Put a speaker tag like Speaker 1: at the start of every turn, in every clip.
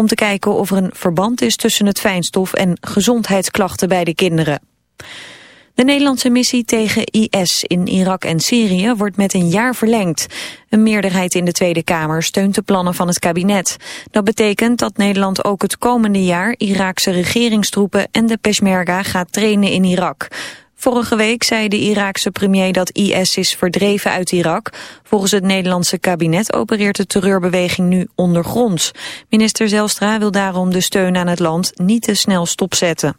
Speaker 1: om te kijken of er een verband is tussen het fijnstof en gezondheidsklachten bij de kinderen. De Nederlandse missie tegen IS in Irak en Syrië wordt met een jaar verlengd. Een meerderheid in de Tweede Kamer steunt de plannen van het kabinet. Dat betekent dat Nederland ook het komende jaar Iraakse regeringstroepen en de Peshmerga gaat trainen in Irak. Vorige week zei de Iraakse premier dat IS is verdreven uit Irak. Volgens het Nederlandse kabinet opereert de terreurbeweging nu ondergronds. Minister Zelstra wil daarom de steun aan het land niet te snel stopzetten.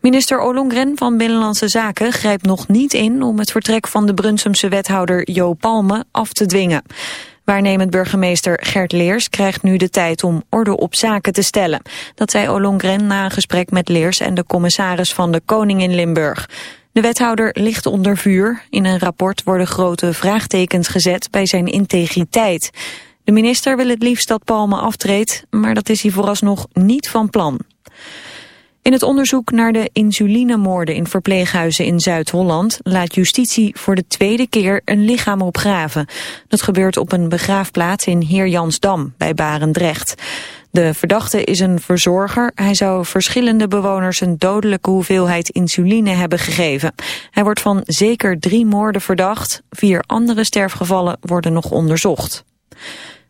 Speaker 1: Minister Ollongren van Binnenlandse Zaken grijpt nog niet in om het vertrek van de Brunsumse wethouder Jo Palme af te dwingen. Waarnemend burgemeester Gert Leers krijgt nu de tijd om orde op zaken te stellen. Dat zei Ollongren na een gesprek met Leers en de commissaris van de Koning in Limburg. De wethouder ligt onder vuur. In een rapport worden grote vraagtekens gezet bij zijn integriteit. De minister wil het liefst dat Palme aftreedt, maar dat is hij vooralsnog niet van plan. In het onderzoek naar de insulinemoorden in verpleeghuizen in Zuid-Holland laat justitie voor de tweede keer een lichaam opgraven. Dat gebeurt op een begraafplaats in Heerjansdam bij Barendrecht. De verdachte is een verzorger. Hij zou verschillende bewoners een dodelijke hoeveelheid insuline hebben gegeven. Hij wordt van zeker drie moorden verdacht. Vier andere sterfgevallen worden nog onderzocht.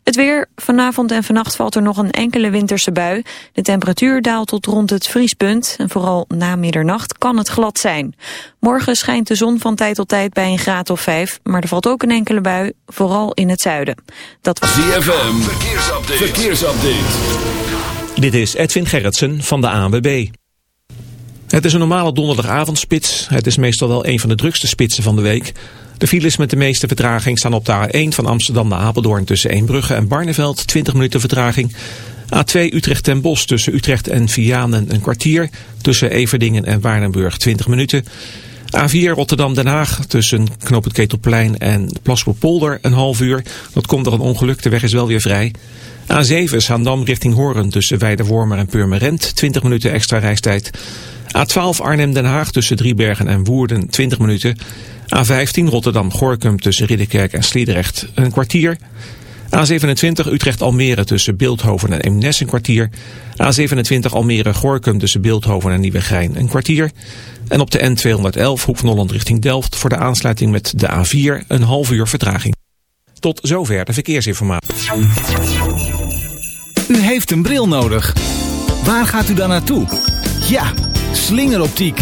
Speaker 1: Het weer. Vanavond en vannacht valt er nog een enkele winterse bui. De temperatuur daalt tot rond het vriespunt. En vooral na middernacht kan het glad zijn. Morgen schijnt de zon van tijd tot tijd bij een graad of vijf. Maar er valt ook een enkele bui, vooral in het zuiden.
Speaker 2: Dat was... ZFM. Verkeersupdate. Verkeersupdate.
Speaker 3: Dit is Edwin Gerritsen van de ANWB. Het is een normale donderdagavondspits. Het is meestal wel een van de drukste spitsen van de week... De files met de meeste vertraging staan op de A1 van Amsterdam naar Apeldoorn tussen Eembrugge en Barneveld, 20 minuten vertraging. A2 Utrecht ten Bos tussen Utrecht en Vianen een kwartier, tussen Everdingen en Waardenburg 20 minuten. A4 Rotterdam-Den Haag tussen Knoop het Ketelplein en Polder een half uur. Dat komt door een ongeluk, de weg is wel weer vrij. A7 Zaandam richting Horen tussen Weidewormer en Purmerend, 20 minuten extra reistijd. A12 Arnhem-Den Haag tussen Driebergen en Woerden 20 minuten. A15 Rotterdam-Gorkum tussen Ridderkerk en Sliedrecht een kwartier. A27 Utrecht-Almere tussen Beeldhoven en Eemnes een kwartier. A27 Almere-Gorkum tussen Beeldhoven en Nieuwegein een kwartier. En op de N211 Hoek van Holland richting Delft voor de aansluiting met de A4 een half uur vertraging. Tot zover de verkeersinformatie.
Speaker 4: U heeft een bril nodig. Waar gaat u dan naartoe? Ja, slingeroptiek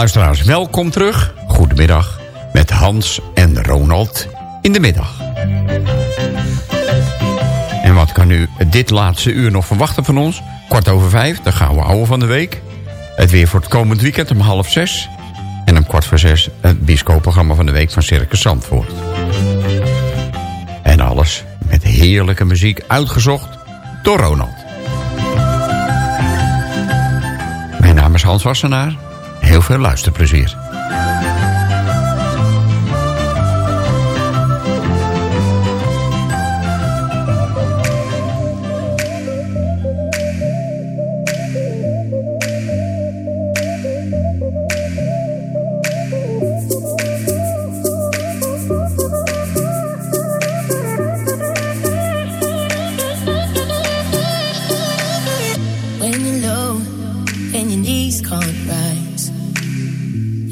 Speaker 5: Luisteraars, welkom terug. Goedemiddag met Hans en Ronald in de middag. En wat kan u dit laatste uur nog verwachten van ons? Kwart over vijf, dan gaan we houden van de week. Het weer voor het komend weekend om half zes. En om kwart voor zes het bioscoopprogramma van de week van Circus Zandvoort. En alles met heerlijke muziek uitgezocht door Ronald. Mijn naam is Hans Wassenaar. Heel veel luisterplezier.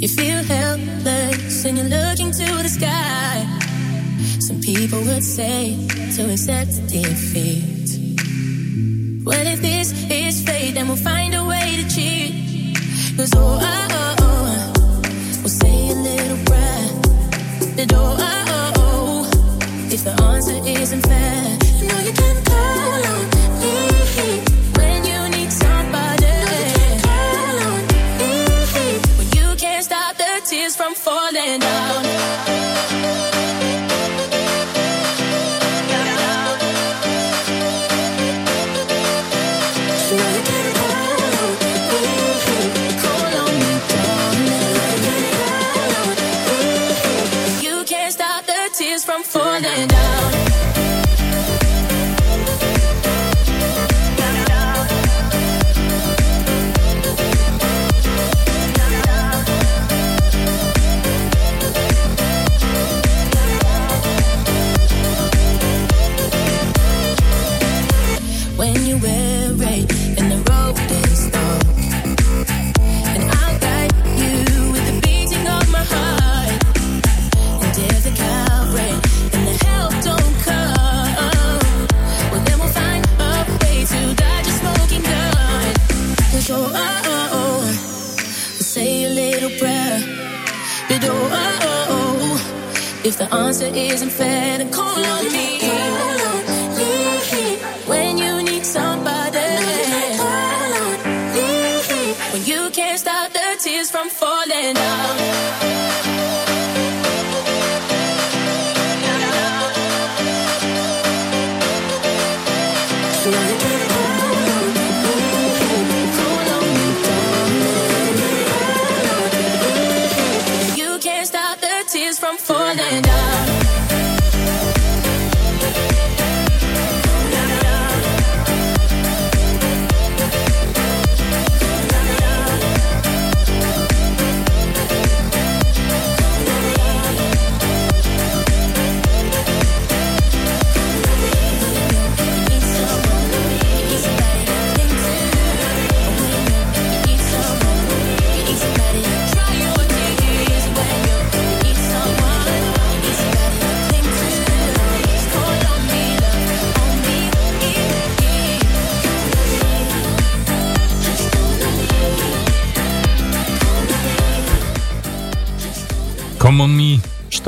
Speaker 6: You feel helpless and you're looking to the sky. Some people would say to accept defeat. Well, if this is fate, then we'll find a way to cheat. Cause oh, oh, oh, oh, we'll say a little prayer. That oh, oh, oh, oh, if the answer isn't fair, the answer isn't fair, then call on me.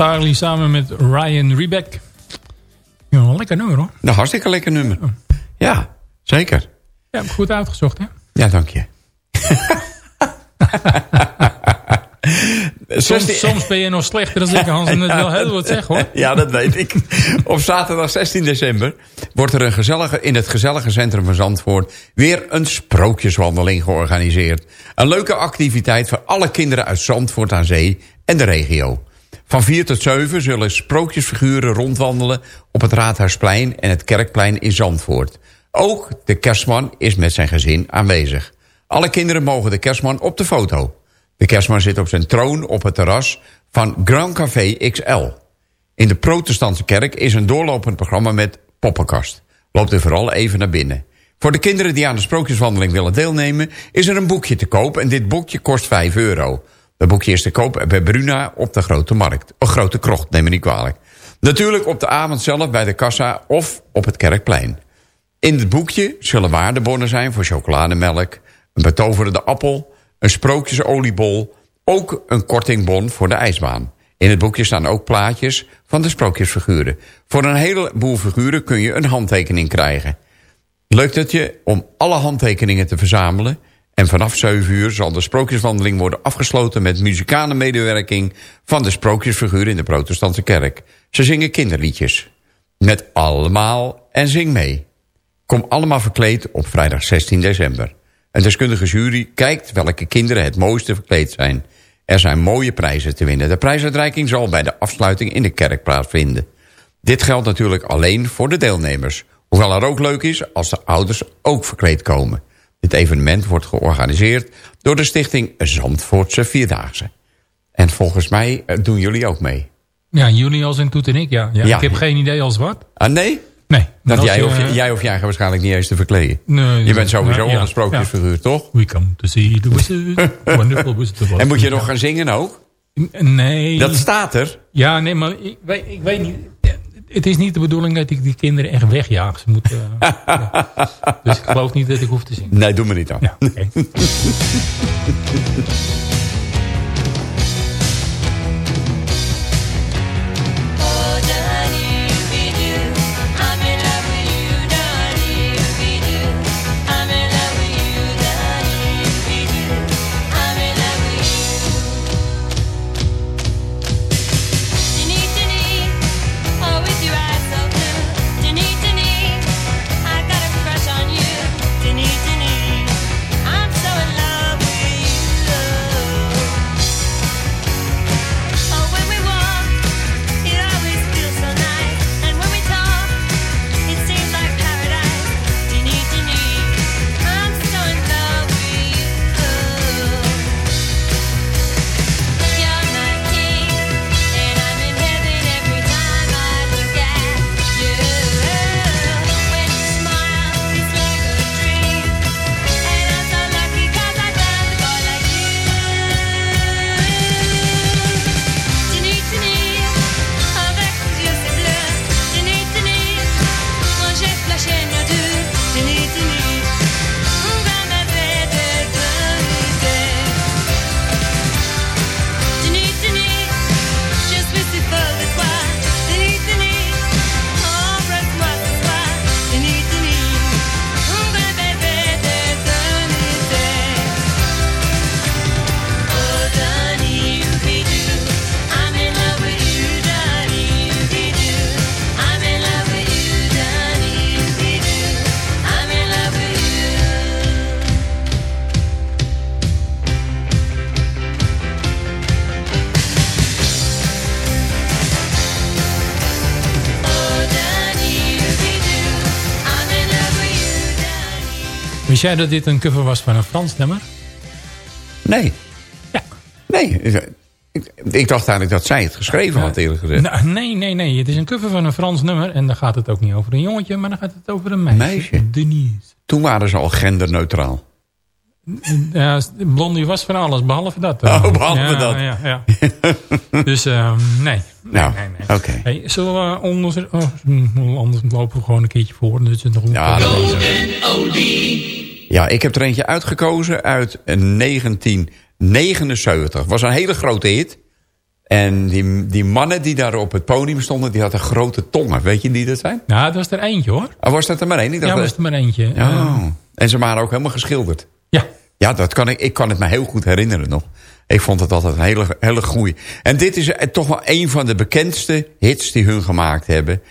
Speaker 7: Samen met Ryan Rebeck. Ja, een lekker nummer hoor.
Speaker 5: Nou, hartstikke lekker nummer. Ja, zeker.
Speaker 7: Ja, goed uitgezocht hè.
Speaker 5: Ja, dank je.
Speaker 7: Soms,
Speaker 5: 16
Speaker 7: soms ben je nog slechter dan ik, Hans, en het wel heel wat zeg hoor.
Speaker 5: Ja, dat weet ik. Op zaterdag 16 december wordt er een gezellige, in het gezellige centrum van Zandvoort... weer een sprookjeswandeling georganiseerd. Een leuke activiteit voor alle kinderen uit Zandvoort aan Zee en de regio. Van 4 tot 7 zullen sprookjesfiguren rondwandelen... op het Raadhuisplein en het Kerkplein in Zandvoort. Ook de kerstman is met zijn gezin aanwezig. Alle kinderen mogen de kerstman op de foto... De kerstman zit op zijn troon op het terras van Grand Café XL. In de protestantse kerk is een doorlopend programma met poppenkast. Loopt er vooral even naar binnen. Voor de kinderen die aan de sprookjeswandeling willen deelnemen... is er een boekje te koop en dit boekje kost 5 euro. Dat boekje is te koop bij Bruna op de Grote Markt. Of Grote Krocht, neem me niet kwalijk. Natuurlijk op de avond zelf bij de kassa of op het Kerkplein. In het boekje zullen waardebonnen zijn voor chocolademelk... een betoverde appel een sprookjesoliebol, ook een kortingbon voor de ijsbaan. In het boekje staan ook plaatjes van de sprookjesfiguren. Voor een heleboel figuren kun je een handtekening krijgen. Lukt het je om alle handtekeningen te verzamelen... En vanaf 7 uur zal de sprookjeswandeling worden afgesloten... met muzikale medewerking van de sprookjesfiguur in de protestantse kerk. Ze zingen kinderliedjes. Met allemaal en zing mee. Kom allemaal verkleed op vrijdag 16 december. Een deskundige jury kijkt welke kinderen het mooiste verkleed zijn. Er zijn mooie prijzen te winnen. De prijsuitreiking zal bij de afsluiting in de kerk plaatsvinden. Dit geldt natuurlijk alleen voor de deelnemers. Hoewel er ook leuk is als de ouders ook verkleed komen. Dit evenement wordt georganiseerd door de stichting Zandvoortse Vierdaagse. En volgens mij eh, doen jullie ook mee.
Speaker 6: Ja, jullie als en Toet en ik, ja. ja,
Speaker 5: Ja.
Speaker 6: Ik heb geen idee als wat.
Speaker 5: Ah, nee?
Speaker 6: Nee.
Speaker 5: Dat jij,
Speaker 6: je,
Speaker 5: of,
Speaker 6: eh,
Speaker 5: jij of jij gaat waarschijnlijk niet eens te verkleden.
Speaker 6: Nee,
Speaker 5: je bent sowieso
Speaker 6: ja,
Speaker 5: al een sprookjesfiguur, toch?
Speaker 6: We come to see the wizard. Wonderful wizard.
Speaker 5: En moet je nog gaan zingen ook?
Speaker 6: Nee.
Speaker 5: Dat staat er.
Speaker 6: Ja, nee, maar ik weet, ik weet niet. Het is niet de bedoeling dat ik die kinderen echt wegjaag. Ze moeten, eh, ja. Dus ik geloof niet dat ik hoef te zingen.
Speaker 5: Nee, doe me niet aan.
Speaker 6: Ja. Wist jij dat dit een cover was van een Frans nummer?
Speaker 5: Nee.
Speaker 6: Ja.
Speaker 5: Nee. Ik, ik dacht eigenlijk dat zij het geschreven had, eerlijk gezegd.
Speaker 6: Nou, nee, nee, nee. Het is een cover van een Frans nummer. En dan gaat het ook niet over een jongetje, maar dan gaat het over een meisje.
Speaker 5: Meisje?
Speaker 6: Denise.
Speaker 5: Toen waren ze al genderneutraal.
Speaker 6: Ja, Blondie was van alles, behalve dat.
Speaker 5: Oh, behalve
Speaker 6: ja,
Speaker 5: dat.
Speaker 6: Ja, ja. dus ehm, nee.
Speaker 5: Nou,
Speaker 6: nee, nee.
Speaker 5: oké.
Speaker 6: Hey, zullen we anders, oh, anders lopen we gewoon een keertje voor. Dus het nog een
Speaker 5: Ja, dat Ja, ik heb er eentje uitgekozen uit 1979. was een hele grote hit. En die, die mannen die daar op het podium stonden, die hadden grote tongen. Weet je die dat zijn?
Speaker 6: Nou, dat was er eentje hoor.
Speaker 5: Oh, was dat er maar één? Ik dacht
Speaker 6: Ja,
Speaker 5: dat-
Speaker 6: was er maar eentje.
Speaker 5: Oh. En ze waren ook helemaal geschilderd.
Speaker 6: ja.
Speaker 5: Ja, dat kan ik, ik kan het me heel goed herinneren nog. Ik vond het altijd een hele, hele goeie. En dit is eh, toch wel een van de bekendste hits die hun gemaakt hebben.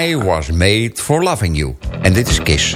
Speaker 5: I was made for loving you. En dit is Kiss.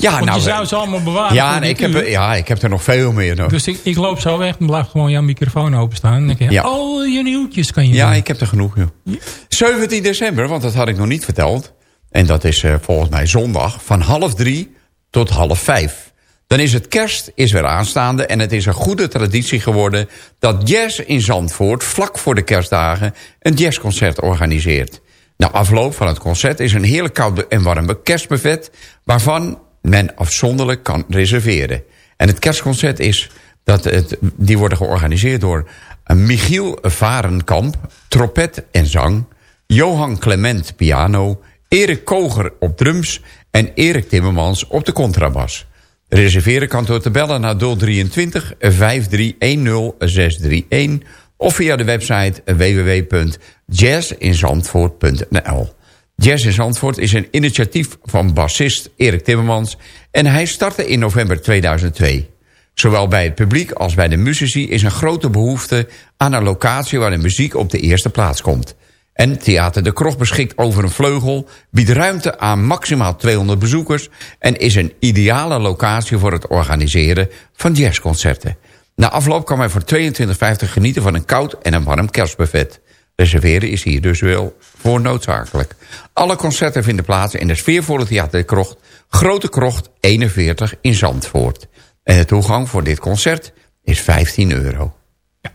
Speaker 5: Ja,
Speaker 7: Want
Speaker 5: nou,
Speaker 7: je zou ze allemaal bewaren
Speaker 5: Ja, nee, ik heb, ja, ik heb er nog veel meer. Nog.
Speaker 7: Dus ik, ik loop zo weg en blijf gewoon jouw microfoon openstaan. En je,
Speaker 5: Ja.
Speaker 7: al je nieuwtjes kan je
Speaker 5: Ja,
Speaker 7: doen.
Speaker 5: ik heb er genoeg. Joh. 17 december, want dat had ik nog niet verteld. En dat is eh, volgens mij zondag van half drie tot half vijf. Dan is het kerst is weer aanstaande en het is een goede traditie geworden... dat Jazz in Zandvoort vlak voor de kerstdagen een jazzconcert organiseert. Na afloop van het concert is een heerlijk koude en warme kerstbuffet... waarvan men afzonderlijk kan reserveren. En het kerstconcert is dat het, die worden georganiseerd door eh, Michiel Varenkamp, trompet en zang... Johan Clement, piano... Erik Koger op drums en Erik Timmermans op de contrabas. Reserveren kan door te bellen naar 023 5310 631... of via de website www.jazzinzandvoort.nl. Jazz in Zandvoort is een initiatief van bassist Erik Timmermans... en hij startte in november 2002. Zowel bij het publiek als bij de muzici is een grote behoefte... aan een locatie waar de muziek op de eerste plaats komt. En Theater de Krocht beschikt over een vleugel... biedt ruimte aan maximaal 200 bezoekers... en is een ideale locatie voor het organiseren van jazzconcerten. Na afloop kan men voor 22,50 genieten van een koud en een warm kerstbuffet. Reserveren is hier dus wel voor noodzakelijk. Alle concerten vinden plaats in de sfeervolle Theater de Krocht... Grote Krocht 41 in Zandvoort. En de toegang voor dit concert is 15 euro.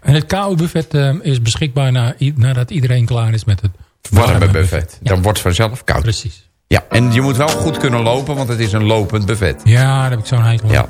Speaker 7: En het koude buffet eh, is beschikbaar na, nadat iedereen klaar is met het
Speaker 5: Warme buffet. Dan wordt het vanzelf koud.
Speaker 7: Precies.
Speaker 5: Ja, en je moet wel goed kunnen lopen, want het is een lopend buffet.
Speaker 7: Ja, daar heb ik zo'n hekel aan.
Speaker 5: Ja.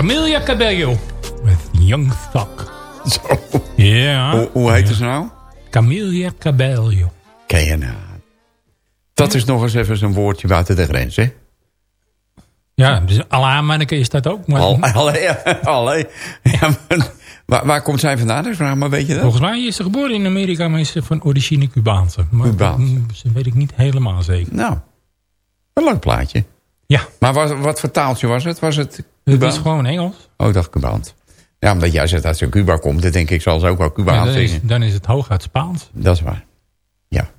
Speaker 7: Camilla Cabello. Met Young Thug.
Speaker 5: Zo.
Speaker 7: Ja.
Speaker 5: Hoe, hoe heet ze nou?
Speaker 7: Camilla Cabello.
Speaker 5: Ken je nou? Dat is nog eens even zo'n woordje buiten de grens, hè?
Speaker 8: Ja, dus Alaamanneke is dat ook. Maar,
Speaker 5: Al, allee, ja, allee. Ja, maar, waar, waar komt zij vandaan? Dus vraag maar, weet je dat?
Speaker 8: Volgens mij is ze geboren in Amerika, maar is ze van origine Cubaanse. Maar
Speaker 5: Cubaans.
Speaker 8: dat weet ik niet helemaal zeker.
Speaker 5: Nou, een leuk plaatje.
Speaker 8: Ja,
Speaker 5: Maar wat, wat voor taaltje was het? Was het
Speaker 8: het is gewoon Engels.
Speaker 5: Oh, ik dacht Cubaans. Ja, omdat jij zegt dat ze uit Cuba komt, dan denk ik, zal ze ook wel
Speaker 8: Ja,
Speaker 5: Cubaans
Speaker 8: dan, is, dan is het hooguit Spaans.
Speaker 5: Dat is waar. Ja.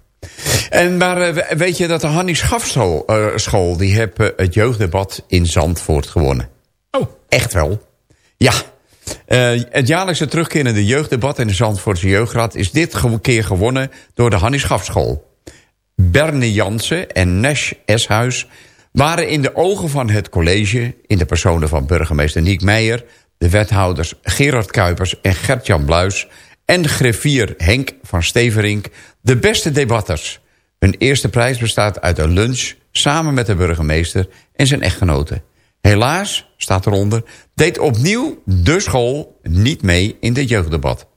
Speaker 5: En maar eh, weet je dat de Hannie Schafschool, eh, school, die heeft eh, het jeugddebat in Zandvoort gewonnen.
Speaker 8: Oh,
Speaker 5: Echt wel. Ja. Het jaarlijkse terugkerende jeugddebat in de Zandvoortse Jeugdraad... is dit keer gewonnen door de Hannie Schafschool. Berne Jansen en Nash Eshuis waren in de ogen van het college... in de personen van burgemeester Niek Meijer... de wethouders Gerard Kuipers en Gert-Jan Bluis... en griffier Henk van Steverink de beste debatters. Hun eerste prijs bestaat uit een lunch... samen met de burgemeester en zijn echtgenote. Helaas, staat eronder, deed opnieuw de school niet mee in dit jeugddebat.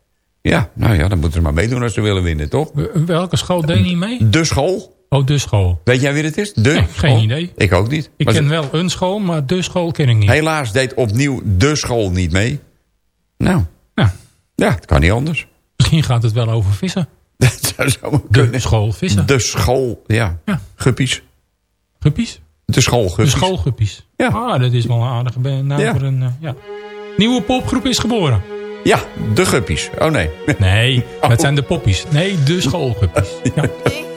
Speaker 5: Ja, nou ja, dan moeten ze maar meedoen als ze willen winnen, toch?
Speaker 8: welke school deed niet mee?
Speaker 5: De school.
Speaker 8: Oh, de school.
Speaker 5: Weet jij wie het is? De
Speaker 8: Nee, geen idee.
Speaker 5: Ik ook niet.
Speaker 8: Ik
Speaker 5: Maar
Speaker 8: ken
Speaker 5: ze-
Speaker 8: wel een school, maar de school ken ik niet.
Speaker 5: Helaas deed opnieuw de school niet mee. Nou,
Speaker 8: Nou,
Speaker 5: ja, het kan niet anders.
Speaker 8: misschien gaat het wel over vissen.
Speaker 5: Dat zou zo
Speaker 8: De
Speaker 5: kunnen.
Speaker 8: school vissen.
Speaker 5: De school, ja.
Speaker 8: Ja.
Speaker 5: Guppies.
Speaker 8: Guppies?
Speaker 5: De school
Speaker 8: De
Speaker 5: guppies.
Speaker 8: schoolguppies.
Speaker 5: Ja.
Speaker 8: Ah, dat is wel een aardige naam
Speaker 5: Ja.
Speaker 8: voor een... eh, ja. Nieuwe popgroep is geboren.
Speaker 5: Ja, de guppies. Oh nee.
Speaker 8: Nee,
Speaker 5: Oh.
Speaker 8: dat zijn de poppies. Nee, de schoolguppies. Ja.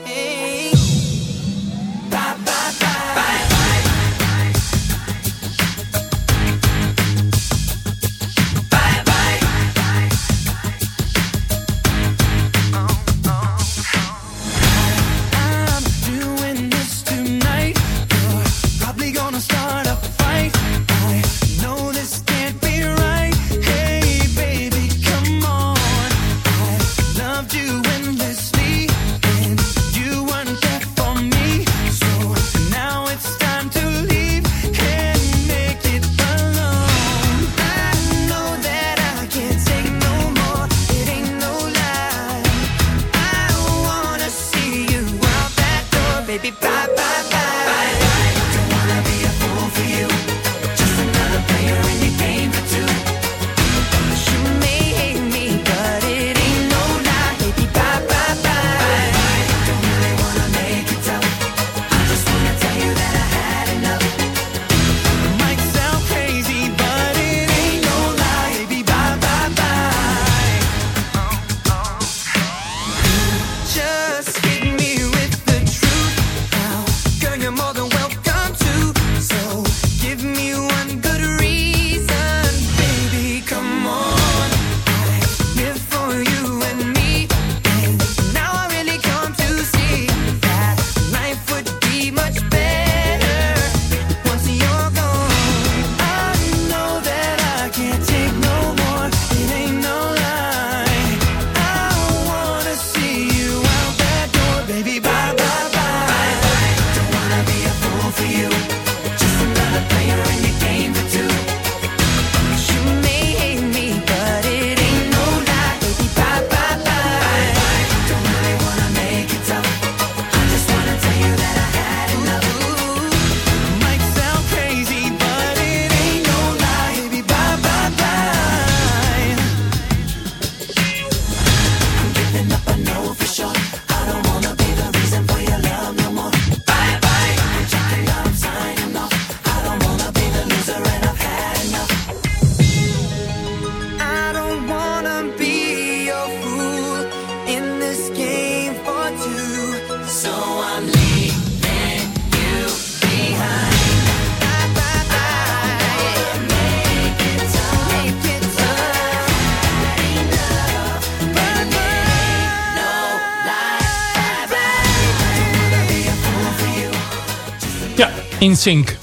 Speaker 7: in
Speaker 8: sync.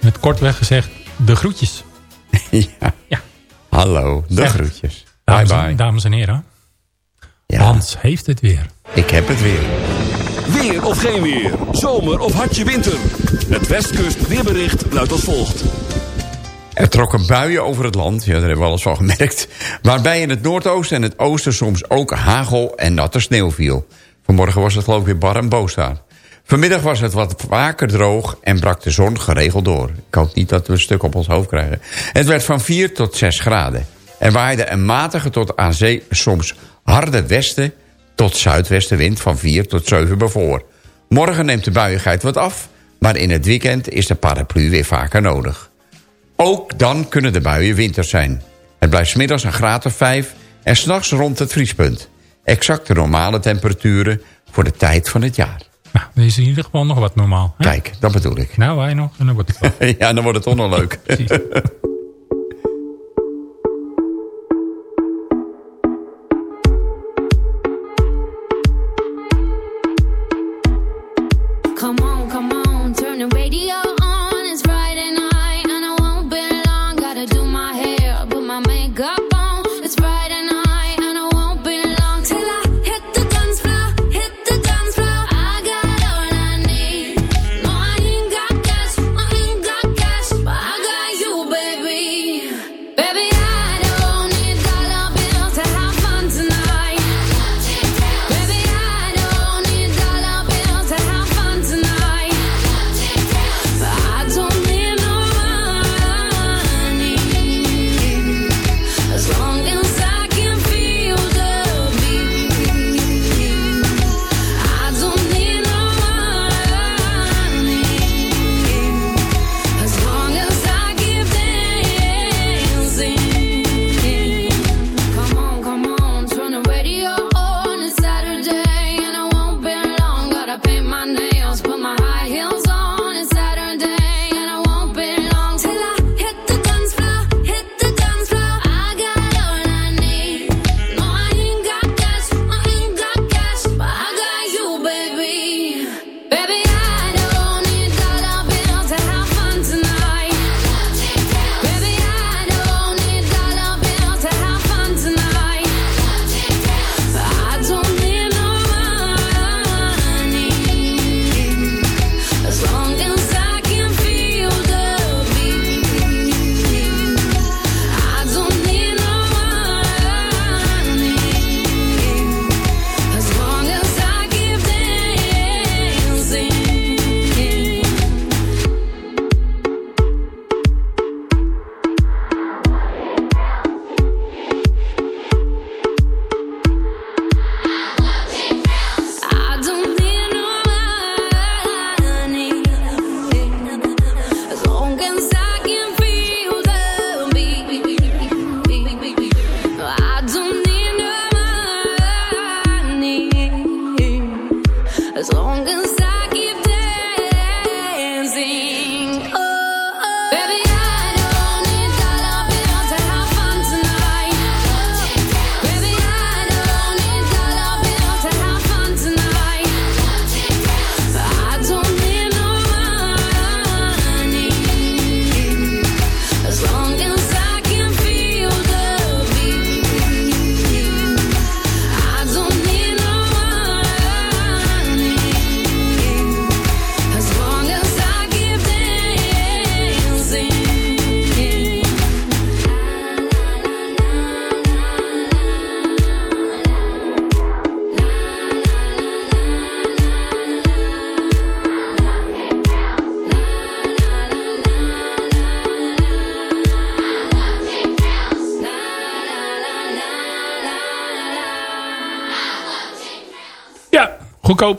Speaker 8: Met kortweg gezegd, de groetjes.
Speaker 5: ja.
Speaker 8: Ja.
Speaker 5: Hallo, de
Speaker 8: Zeg.
Speaker 5: groetjes. Bye
Speaker 8: Dames, en-
Speaker 5: bye.
Speaker 8: dames en heren,
Speaker 5: Ja,
Speaker 8: Hans heeft het weer.
Speaker 5: ik heb het weer.
Speaker 2: Weer of geen weer. Zomer of hartje winter. Het Westkust weerbericht luidt als volgt.
Speaker 5: Er trokken buien over het land, ja, daar hebben we alles van gemerkt... waarbij in het noordoosten en het oosten soms ook hagel en natte sneeuw viel. Vanmorgen was het geloof ik weer bar en boos daar.
Speaker 9: Vanmiddag was het wat vaker droog en brak de zon geregeld door. Ik hoop niet dat we een stuk op ons hoofd krijgen. Het werd van 4 tot 6 graden. Er waaide een matige tot aan zee soms harde westen tot zuidwestenwind van 4 tot 7 bevoor. Morgen neemt de buiigheid wat af, maar in het weekend is de paraplu weer vaker nodig. Ook dan kunnen de buien winter zijn. Het blijft smiddags een graad of 5 en s'nachts rond het vriespunt. Exact de normale temperaturen voor de tijd van het jaar.
Speaker 7: Nou, er is in ieder geval nog wat normaal. Hè?
Speaker 9: Kijk, dat bedoel ik.
Speaker 7: Nou, wij nog. En dan wordt het wel.
Speaker 9: ja, dan wordt het toch nog leuk.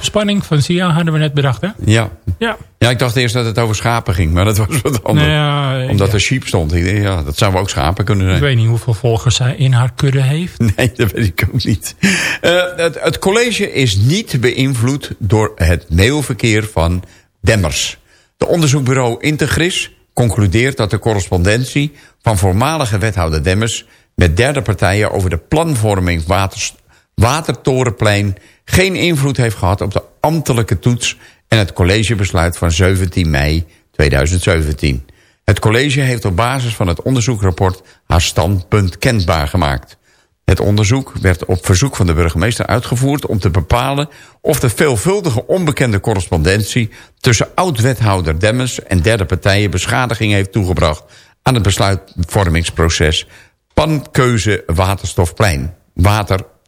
Speaker 7: Spanning van Sia hadden we net bedacht, hè?
Speaker 9: Ja.
Speaker 7: Ja.
Speaker 9: ja, ik dacht eerst dat het over schapen ging, maar dat was wat anders.
Speaker 7: Nou ja,
Speaker 9: Omdat
Speaker 7: ja.
Speaker 9: er sheep stond. Ik ja, dat zouden we ook schapen kunnen
Speaker 7: Ik
Speaker 9: zijn.
Speaker 7: weet niet hoeveel volgers zij in haar kudde heeft.
Speaker 9: Nee, dat weet ik ook niet. Eh, het, het college is niet beïnvloed door het mailverkeer van Demmers. De onderzoekbureau Integris concludeert dat de correspondentie van voormalige wethouder Demmers met derde partijen over de planvorming Waters, Watertorenplein geen invloed heeft gehad op de ambtelijke toets en het collegebesluit van 17 mei 2017. Het college heeft op basis van het onderzoekrapport haar standpunt kenbaar gemaakt. Het onderzoek werd op verzoek van de burgemeester uitgevoerd om te bepalen of de veelvuldige onbekende correspondentie tussen oud-wethouder Demmers en derde partijen beschadiging heeft toegebracht aan het besluitvormingsproces Pankeuze Waterstofplein,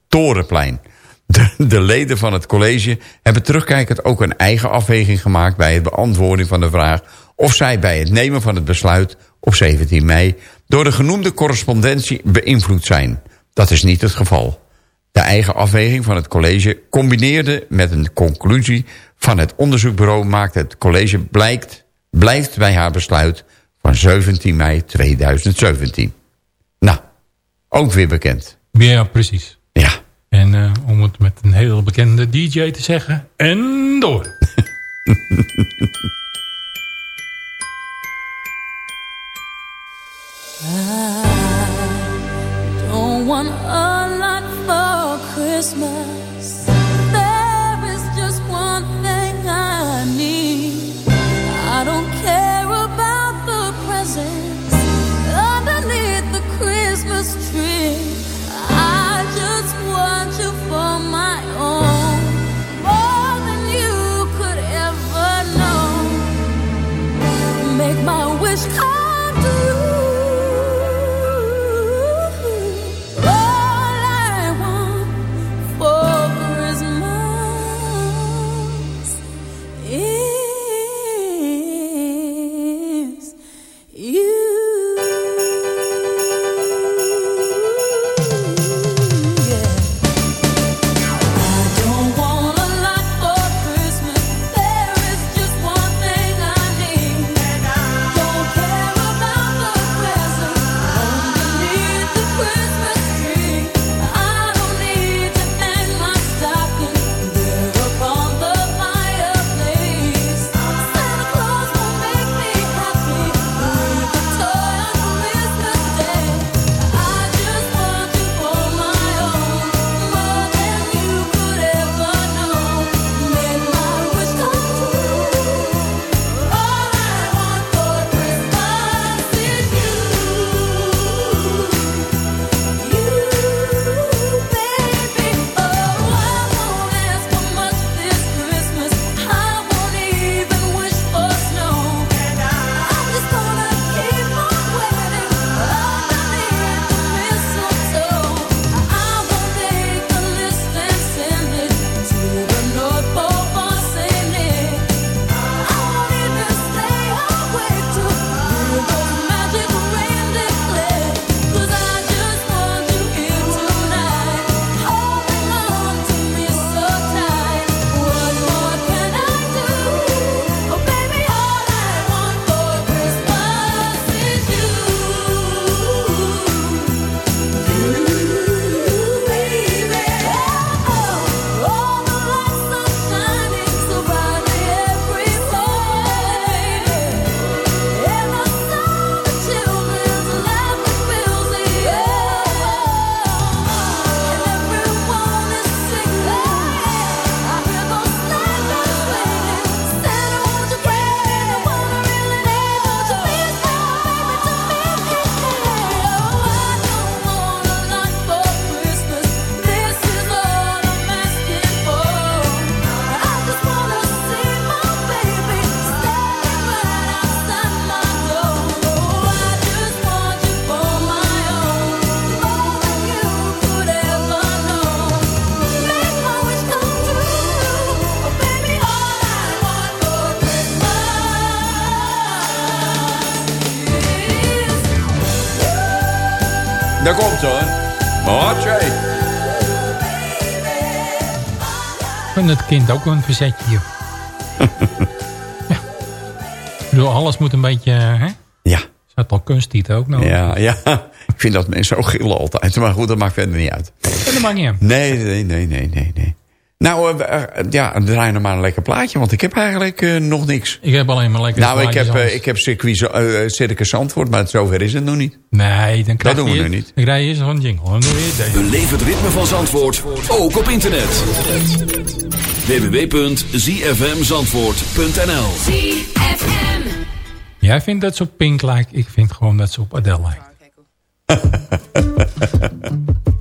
Speaker 9: Watertorenplein.
Speaker 5: De, de leden van het college hebben terugkijkend ook een eigen afweging gemaakt... bij het beantwoording van de vraag of zij bij het nemen van het besluit op 17 mei... door de genoemde correspondentie beïnvloed zijn. Dat is niet het geval. De eigen afweging van het college combineerde met een conclusie van het onderzoekbureau... maakt het college blijkt, blijft bij haar besluit van 17 mei 2017. Nou, ook weer bekend.
Speaker 7: Ja, precies. En uh, om het met een heel bekende DJ te zeggen, en door.
Speaker 6: I don't want a lot for Christmas.
Speaker 5: Komt hoor. Hotje.
Speaker 7: En het kind ook een verzetje. joh. ja. Ik bedoel, alles moet een beetje... Hè?
Speaker 5: Ja.
Speaker 7: Zat al kunsttieten ook nog.
Speaker 5: Ja, ja. Ik vind dat mensen zo gillen altijd. Maar goed, dat maakt verder niet uit.
Speaker 7: Dat maakt niet uit.
Speaker 5: Nee, nee, nee, nee, nee. Nou, eh, ja, draai nog maar een lekker plaatje. Want ik heb eigenlijk eh, nog niks.
Speaker 7: Ik heb alleen maar lekker
Speaker 5: Nou, ik heb, ik heb circuit, Circus Zandvoort. Maar zover is het nog niet.
Speaker 7: Nee, dan krijg
Speaker 5: Dat doen
Speaker 7: je
Speaker 5: we nu niet.
Speaker 7: Dan krijg je eerst nog een jingle. Dan doe je deze.
Speaker 2: Beleef het ritme van Zandvoort, ook op internet. www.zfmzandvoort.nl
Speaker 7: Jij vindt dat ze op Pink lijkt. Ik vind gewoon dat ze op Adele lijkt.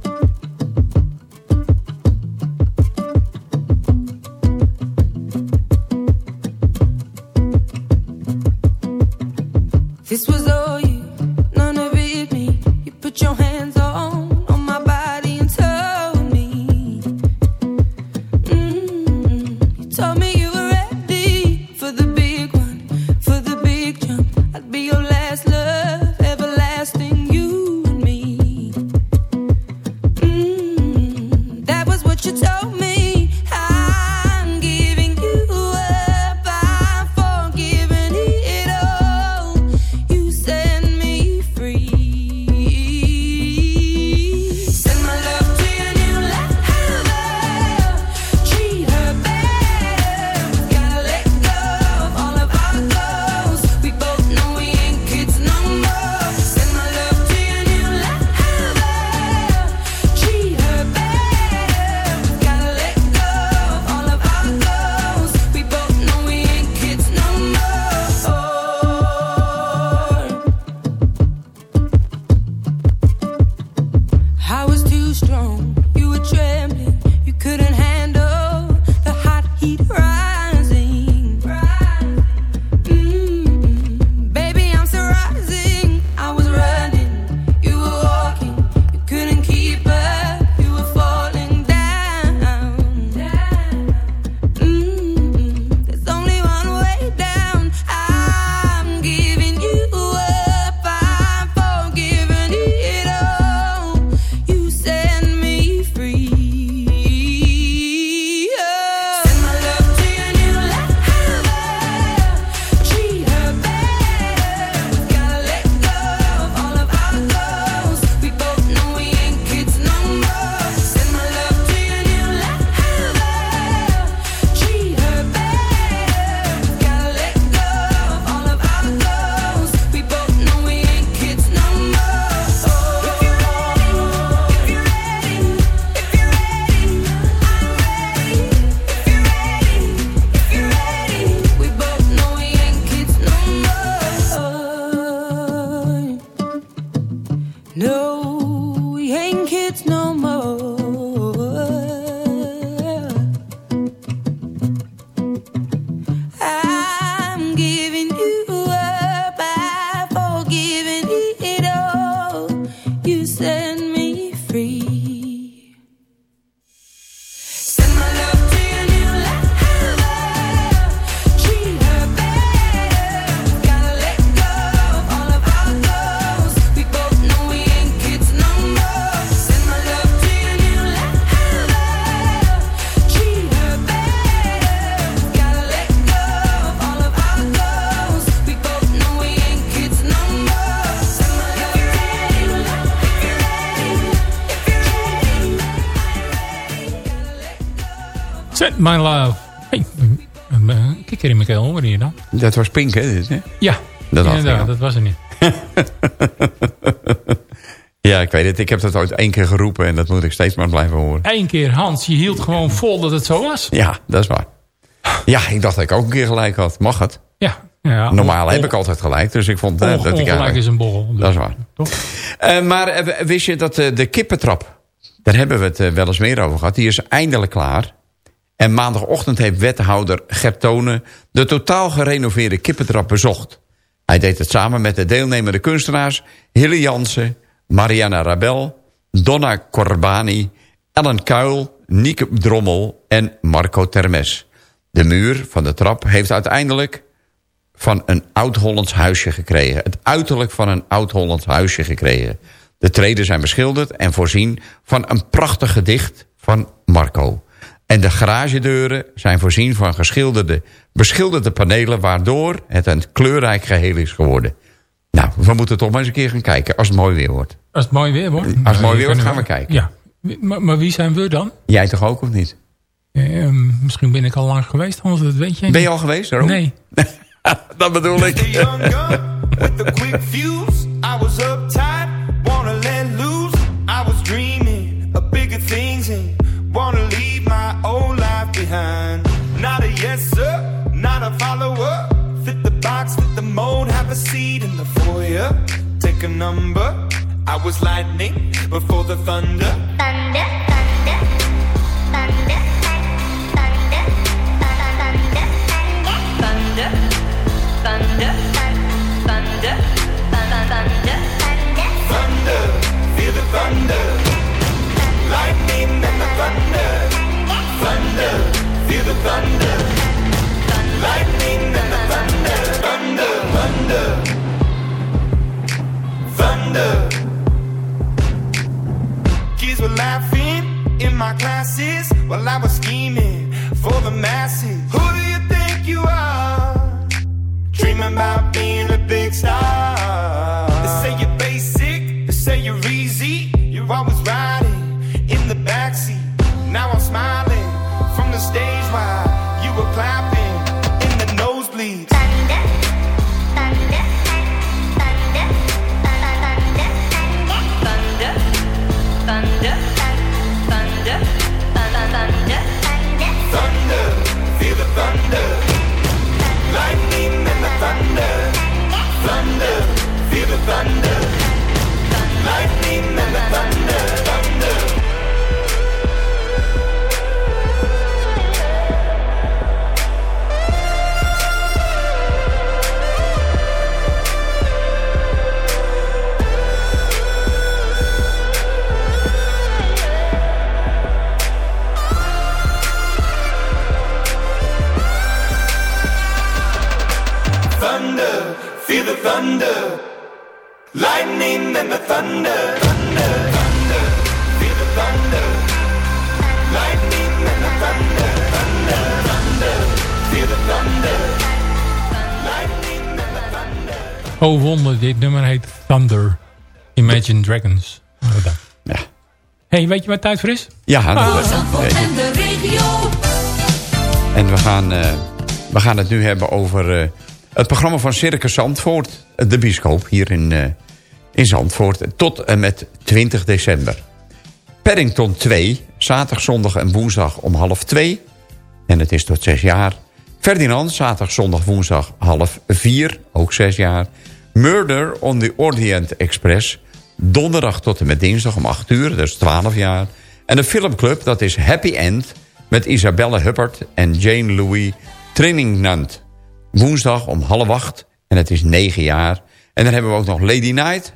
Speaker 10: my
Speaker 7: love. Hey, een, een kikker in mijn keel, hoor je dan?
Speaker 5: Dat was Pink, hè? Dit, hè?
Speaker 7: Ja,
Speaker 5: Dat al.
Speaker 7: dat was er niet.
Speaker 5: Ja, ik weet het. Ik heb dat ooit één keer geroepen en dat moet ik steeds maar blijven horen.
Speaker 7: Eén keer, Hans, je hield gewoon vol dat het zo was.
Speaker 5: Ja, dat is waar. Ja, ik dacht dat ik ook een keer gelijk had. Mag het?
Speaker 7: Ja. ja
Speaker 5: Normaal heb ik altijd gelijk, dus ik vond eh, dat ik eigenlijk...
Speaker 7: is een borrel. dus-
Speaker 5: Dat is waar.
Speaker 7: Toch?
Speaker 5: Eh, maar eh, wist je dat eh, de kippentrap, daar hebben we het eh, wel eens meer over gehad, die is eindelijk klaar. En maandagochtend heeft wethouder Gert Tonen de totaal gerenoveerde kippentrap bezocht. Hij deed het samen met de deelnemende kunstenaars Hille Jansen, Mariana Rabel, Donna Corbani, Ellen Kuil, Nieke Drommel en Marco Termes. De muur van de trap heeft uiteindelijk van een oud-Hollands huisje gekregen. Het uiterlijk van een oud-Hollands huisje gekregen. De treden zijn beschilderd en voorzien van een prachtig gedicht van Marco. En de garagedeuren zijn voorzien van geschilderde, beschilderde panelen... waardoor het een kleurrijk geheel is geworden. Nou, we moeten toch maar eens een keer gaan kijken als het mooi weer wordt.
Speaker 7: Als het mooi weer wordt.
Speaker 5: Als het mooi weer wordt, gaan we kijken.
Speaker 7: Ja. Maar, maar wie zijn we dan?
Speaker 5: Jij toch ook of niet?
Speaker 7: Eh, misschien ben ik al lang geweest, Hans, dat weet jij
Speaker 5: Ben je al geweest? Daarom?
Speaker 7: Nee.
Speaker 5: Dat bedoel ik.
Speaker 11: Follower. Fit the box, fit the mold, have a seat in the foyer. Take a number. I was lightning before the thunder.
Speaker 6: Thunder, thunder, thunder, thunder, thunder, thunder, thunder, thunder, thunder, thunder,
Speaker 11: Thunder, Thunder, feel the thunder. Lightning and the thunder. Thunder, feel the thunder. Lightning thunder. Thunder. Kids were laughing in my classes while I was scheming for the masses. Who do you think you are? Dreaming about being a big star.
Speaker 6: Thunder. Thunder, thunder,
Speaker 11: feel the thunder. Lightning and the thunder. Thunder, thunder, feel the thunder. Lightning and the thunder.
Speaker 7: Oh wonder, dit nummer heet Thunder. Imagine Dragons. Oh, dat.
Speaker 5: Ja.
Speaker 7: hey, weet je waar het tijd voor is?
Speaker 5: Ja, dat
Speaker 7: Ah.
Speaker 5: is
Speaker 12: en de regio.
Speaker 5: En we gaan, eh, we gaan het nu hebben over eh, het programma van Circus Zandvoort. De bioscoop hier in, eh, in Zandvoort. Tot en met 20 december. Paddington 2, zaterdag, zondag en woensdag om half 2. En het is tot 6 jaar. Ferdinand, zaterdag, zondag, woensdag half 4. Ook 6 jaar. Murder on the Orient Express. Donderdag tot en met dinsdag om 8 uur. Is 12 jaar. En de filmclub, dat is Happy End. Met Isabelle Huppert en Jane Louis Trinningnant. Woensdag om half 8. En het is 9 jaar. En dan hebben we ook nog Lady Night.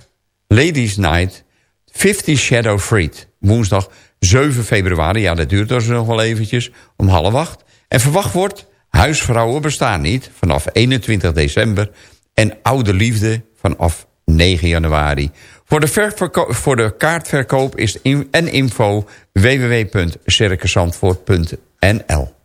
Speaker 5: Ladies Night. 50 Shadow Freed. Woensdag 7 februari. Ja, dat duurt dus nog wel eventjes. Om half 8. En verwacht wordt... Huisvrouwen bestaan niet. Vanaf 21 december. En Oude Liefde vanaf 9 januari. Voor de, voor de kaartverkoop is en info www.circusandvoort.nl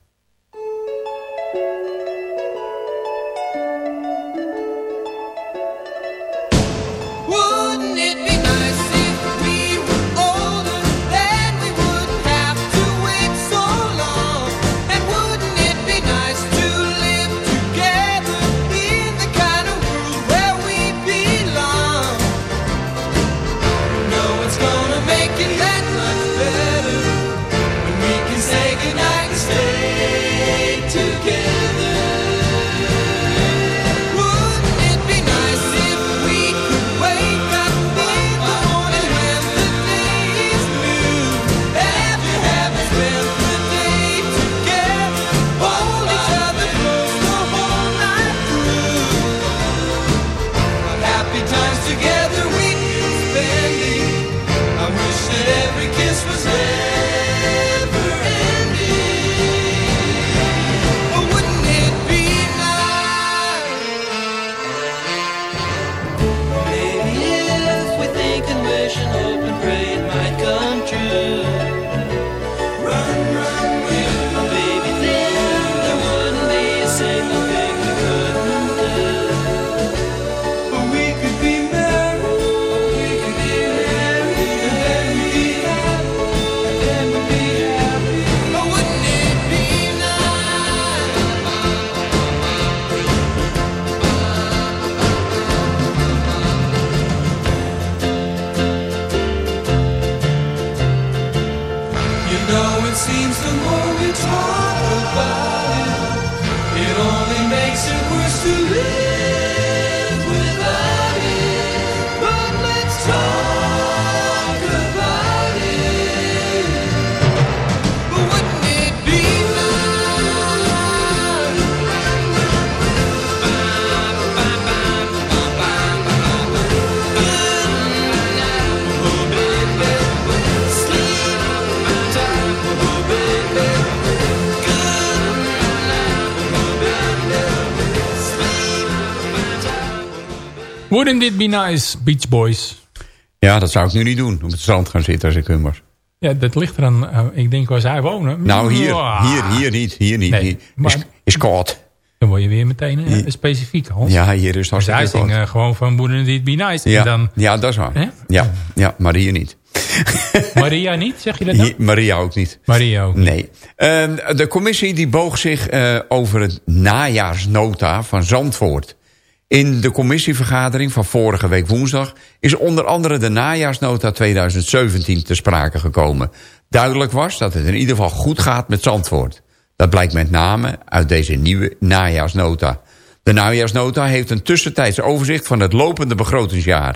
Speaker 12: Wouldn't it be nice,
Speaker 7: Beach Boys?
Speaker 5: Ja, dat zou ik nu niet doen. Op het strand gaan zitten als ik hem was.
Speaker 7: Ja, dat ligt eraan. eh, ik denk waar zij wonen.
Speaker 5: Nou, hier, hier, hier niet. Hier niet.
Speaker 7: Nee,
Speaker 5: Hier
Speaker 7: maar-
Speaker 5: is, is koud.
Speaker 7: Dan word je weer meteen eh, specifiek, Hans.
Speaker 5: Ja, hier is het
Speaker 7: zij
Speaker 5: hartstikke koud.
Speaker 7: zingen gewoon van Wouldn't it be nice?
Speaker 5: Ja,
Speaker 7: En dan
Speaker 5: ja, dat is waar.
Speaker 7: Hè?
Speaker 5: Ja, ja, maar hier niet.
Speaker 7: Maria niet, zeg je dat dan?
Speaker 5: Maria ook niet.
Speaker 7: Maria ook.
Speaker 5: Nee. Ehm, de commissie die boog zich eh, over het najaarsnota van Zandvoort. In de commissievergadering van vorige week woensdag... is onder andere de najaarsnota 2017 te sprake gekomen. Duidelijk was dat het in ieder geval goed gaat met Zandvoort. Dat blijkt met name uit deze nieuwe najaarsnota. De najaarsnota heeft een tussentijds overzicht van het lopende begrotingsjaar.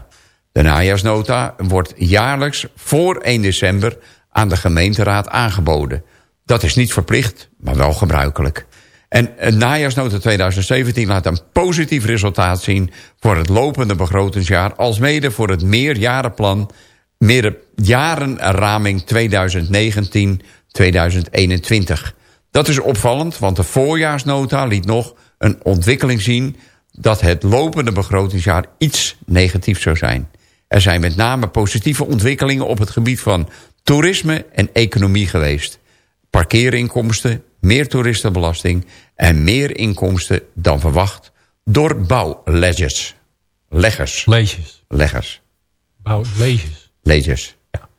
Speaker 5: De najaarsnota wordt jaarlijks voor 1 december aan de gemeenteraad aangeboden. Dat is niet verplicht, maar wel gebruikelijk. En het najaarsnota 2017 laat een positief resultaat zien... voor het lopende begrotingsjaar... alsmede voor het meerjarenplan... meerjarenraming 2019-2021. Dat is opvallend, want de voorjaarsnota liet nog een ontwikkeling zien... dat het lopende begrotingsjaar iets negatief zou zijn. Er zijn met name positieve ontwikkelingen op het gebied van toerisme en economie geweest. Parkeerinkomsten, meer toeristenbelasting en meer inkomsten dan verwacht door bouwleggers. Leggers. Leggers.
Speaker 7: Bouw, leesjes.
Speaker 5: Leegers.
Speaker 7: Ja.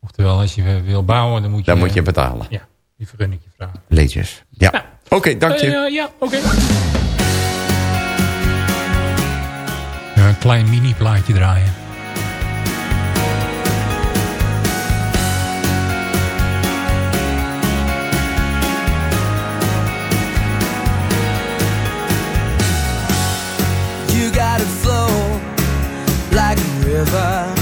Speaker 7: Oftewel, als je wil bouwen, dan moet je...
Speaker 5: Dan moet je betalen.
Speaker 7: Ja, die vergunning je vragen.
Speaker 5: Leegers. Ja. Oké, dank je.
Speaker 7: Eh, ja, ja, oké. Ja, een klein mini-plaatje draaien.
Speaker 10: Like a river.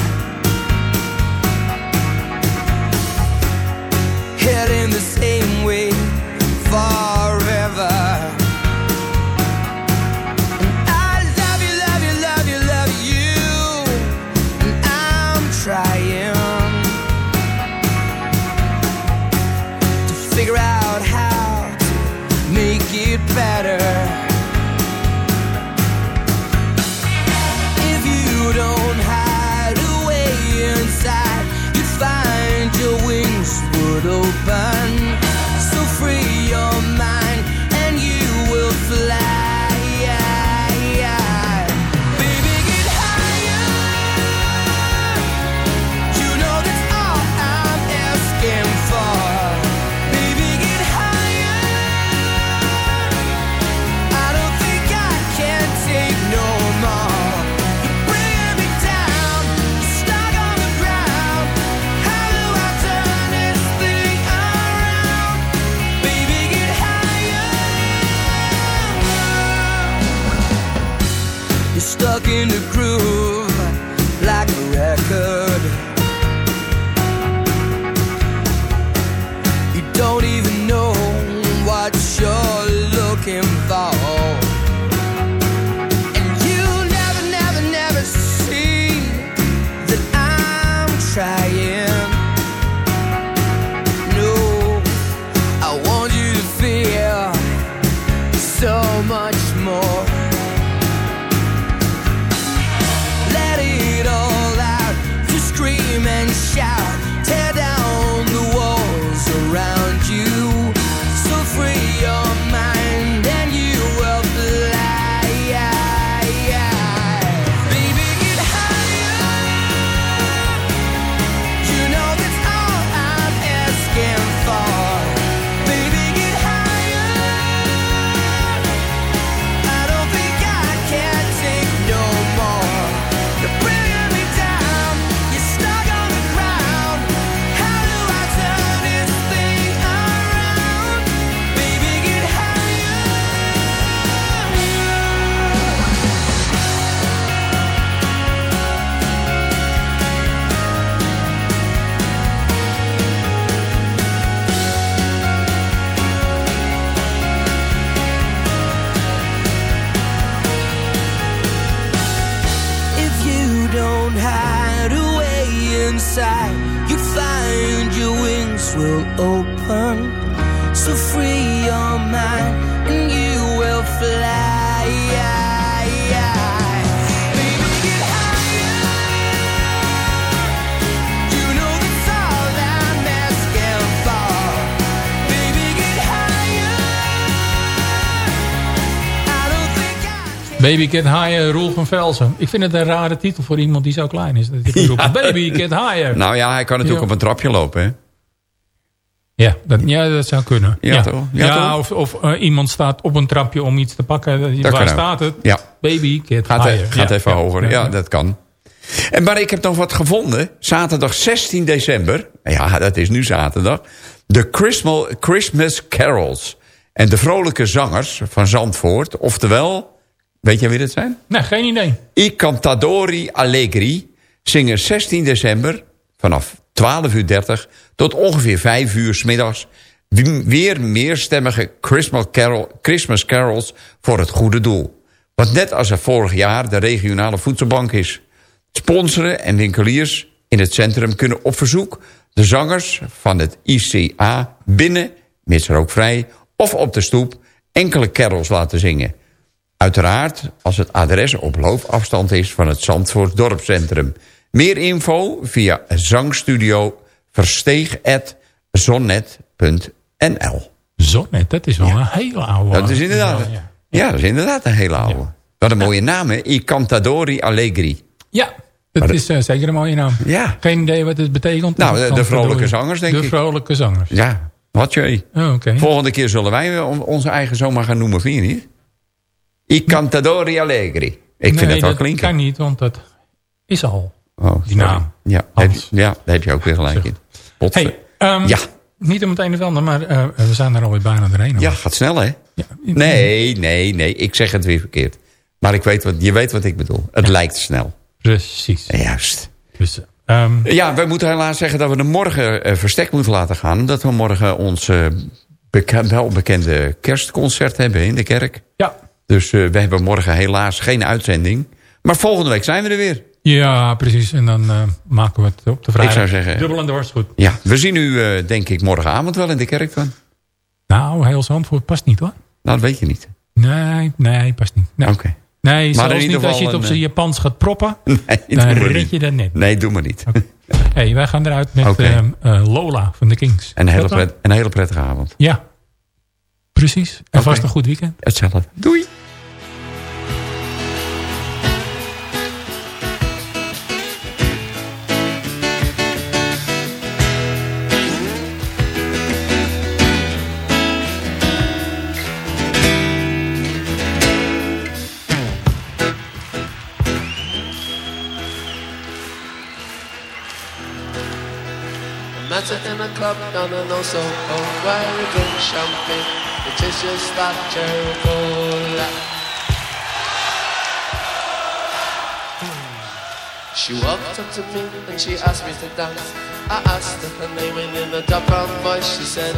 Speaker 10: Open. So free your mind and you will fly. Baby, get higher. You know that's all I'm asking for. Baby, get higher. I don't think I Baby Get Higher,
Speaker 7: Roel van Velsen. Ik vind het een rare titel voor iemand die zo klein is. Dat roepen, Baby Get Higher.
Speaker 5: Nou ja, hij kan natuurlijk
Speaker 7: Ja.
Speaker 5: op een trapje lopen, hè?
Speaker 7: Ja, dat, ja, dat zou kunnen.
Speaker 5: Ja, toch? Ja,
Speaker 7: Ja,
Speaker 5: toch?
Speaker 7: of, of eh, iemand staat op een trapje om iets te pakken.
Speaker 5: Dat
Speaker 7: Waar
Speaker 5: ook.
Speaker 7: staat het?
Speaker 5: Ja.
Speaker 7: Baby Get
Speaker 5: Gaat,
Speaker 7: Higher.
Speaker 5: gaat even
Speaker 7: ja,
Speaker 5: hoger. Ja, dat kan. En, maar ik heb nog wat gevonden. Zaterdag 16 december. Ja, dat is nu zaterdag. De Christmas, Christmas Carols. En de vrolijke zangers van Zandvoort. Oftewel, weet je wie dat zijn?
Speaker 7: Nee, geen idee.
Speaker 5: I Cantadori Allegri zingen 16 december vanaf 12 uur 30 tot ongeveer 5 uur 's middags weer meerstemmige Christmas, carol, Christmas carols voor het goede doel. Wat net als er vorig jaar de regionale voedselbank is. Sponsoren en winkeliers in het centrum kunnen op verzoek de zangers van het ICA binnen, mits rookvrij, of op de stoep enkele carols laten zingen. Uiteraard als het adres op loopafstand is van het Zandvoort Dorpscentrum. Meer info via zangstudio versteeg.zonnet.nl
Speaker 7: Zonnet, dat is wel een hele oude.
Speaker 5: Dat is inderdaad,
Speaker 7: Ja, ja.
Speaker 5: ja, dat is inderdaad een hele oude. Wat een mooie naam, hè? I Cantadori Allegri.
Speaker 7: Ja, dat is eh, zeker een mooie naam.
Speaker 5: Ja.
Speaker 7: Geen idee wat het betekent.
Speaker 5: Nou, de- de vrolijke zangers, denk
Speaker 7: de
Speaker 5: ik.
Speaker 7: vrolijke zangers.
Speaker 5: Ja, wat je.
Speaker 7: Oh, Oké.
Speaker 5: Volgende keer zullen wij on- onze eigen zomaar gaan noemen, vind je niet? I Cantadori Allegri. Ik vind het wel
Speaker 7: dat
Speaker 5: klinken.
Speaker 7: kan niet, want dat is al.
Speaker 5: Oh,
Speaker 7: Die naam.
Speaker 5: Ja, ja, daar heb je ook weer gelijk in. Potver.
Speaker 7: Hey, ehm,
Speaker 5: Ja.
Speaker 7: Niet om het een of ander, maar eh, we zijn er alweer bijna doorheen. hoor.
Speaker 5: Ja, gaat snel, hè? Nee, nee, nee. Ik zeg het weer verkeerd. Maar ik weet wat, je weet wat ik bedoel. Het lijkt snel.
Speaker 7: Precies.
Speaker 5: Juist.
Speaker 7: Dus, ehm,
Speaker 5: Ja, we moeten helaas zeggen dat we er morgen eh, verstek moeten laten gaan. Omdat we morgen ons eh, beke- welbekende kerstconcert hebben in de kerk.
Speaker 7: Ja.
Speaker 5: Dus eh, we hebben morgen helaas geen uitzending. Maar volgende week zijn we er weer.
Speaker 7: Ja, precies. En dan eh, maken we het op de vrijdag.
Speaker 5: zou zeggen-
Speaker 7: Dubbel en dwars goed.
Speaker 5: Ja, we zien u eh, denk ik morgenavond wel in de kerk dan.
Speaker 7: Nou, heel Zandvoort past niet hoor.
Speaker 5: Nou, dat weet je niet.
Speaker 7: Nee, nee, past niet. Nee,
Speaker 5: Oké.
Speaker 7: nee
Speaker 5: in
Speaker 7: zelfs niet als je het op
Speaker 5: een,
Speaker 7: zijn
Speaker 5: eh,
Speaker 7: Japans gaat proppen.
Speaker 5: Nee,
Speaker 7: dan
Speaker 5: maar
Speaker 7: red je dat net.
Speaker 5: Nee, doe maar niet.
Speaker 7: hey, wij gaan eruit met ehm, eh, Lola van de Kings.
Speaker 5: Een hele, pret, een hele prettige avond.
Speaker 7: Ja, precies. En vast een goed weekend.
Speaker 5: Hetzelfde. Doei.
Speaker 12: Down oh, where we drink champagne. The just start cherry cola. She walked up to me and she asked me to dance. I asked her her name and in a brown voice she said